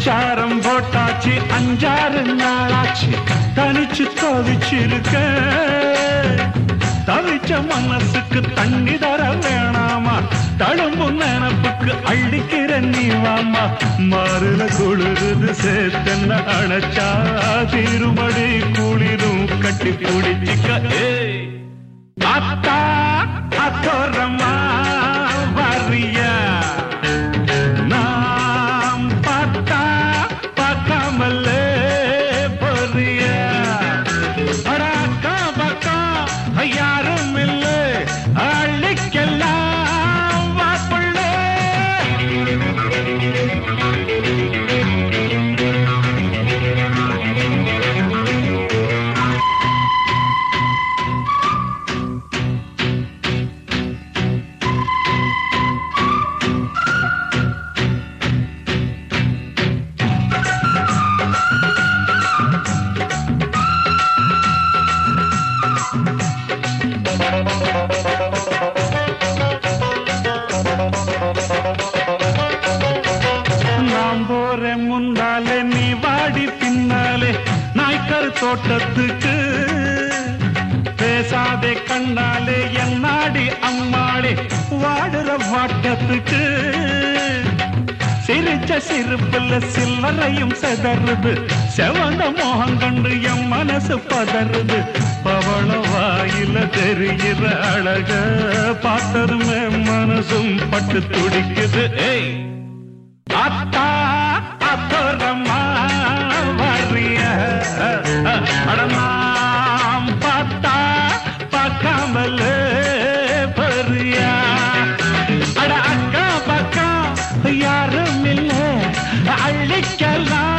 சாரம் போட்டாச்சு அஞ்சாறு நாளாச்சு. தனிச்சு தவிச்சிருக்க. தவிச்ச மனசுக்கு தண்ணி தர வேணாமா? தழும்பு நினப்புக்கு அள்ளிக்கிற நீ வாமா? மாறுல குளிருது சேத்தன்ன அணைச்சா. திருமடி குளிரும் கட்டி பிடிச்சிக்க ஏய். அத்தா அத்தோரமா மேலே நாய்க்கர் தோட்டத்துக்கு. பேசாதே கண்ணாலே என்னாடி அம்மாளே வாடுற வாட்டத்துக்கு. சிரிச்ச சிரிப்புல சில்லறையும் செதறுது. செவந்த மோகம் கண்டு என் மனசு பதறுது. பவள வாயில தெரிகிற அழக பார்த்ததுமே மனசும் பட்டு துடிக்குது. ஏய் அள்ளிக்கலாம்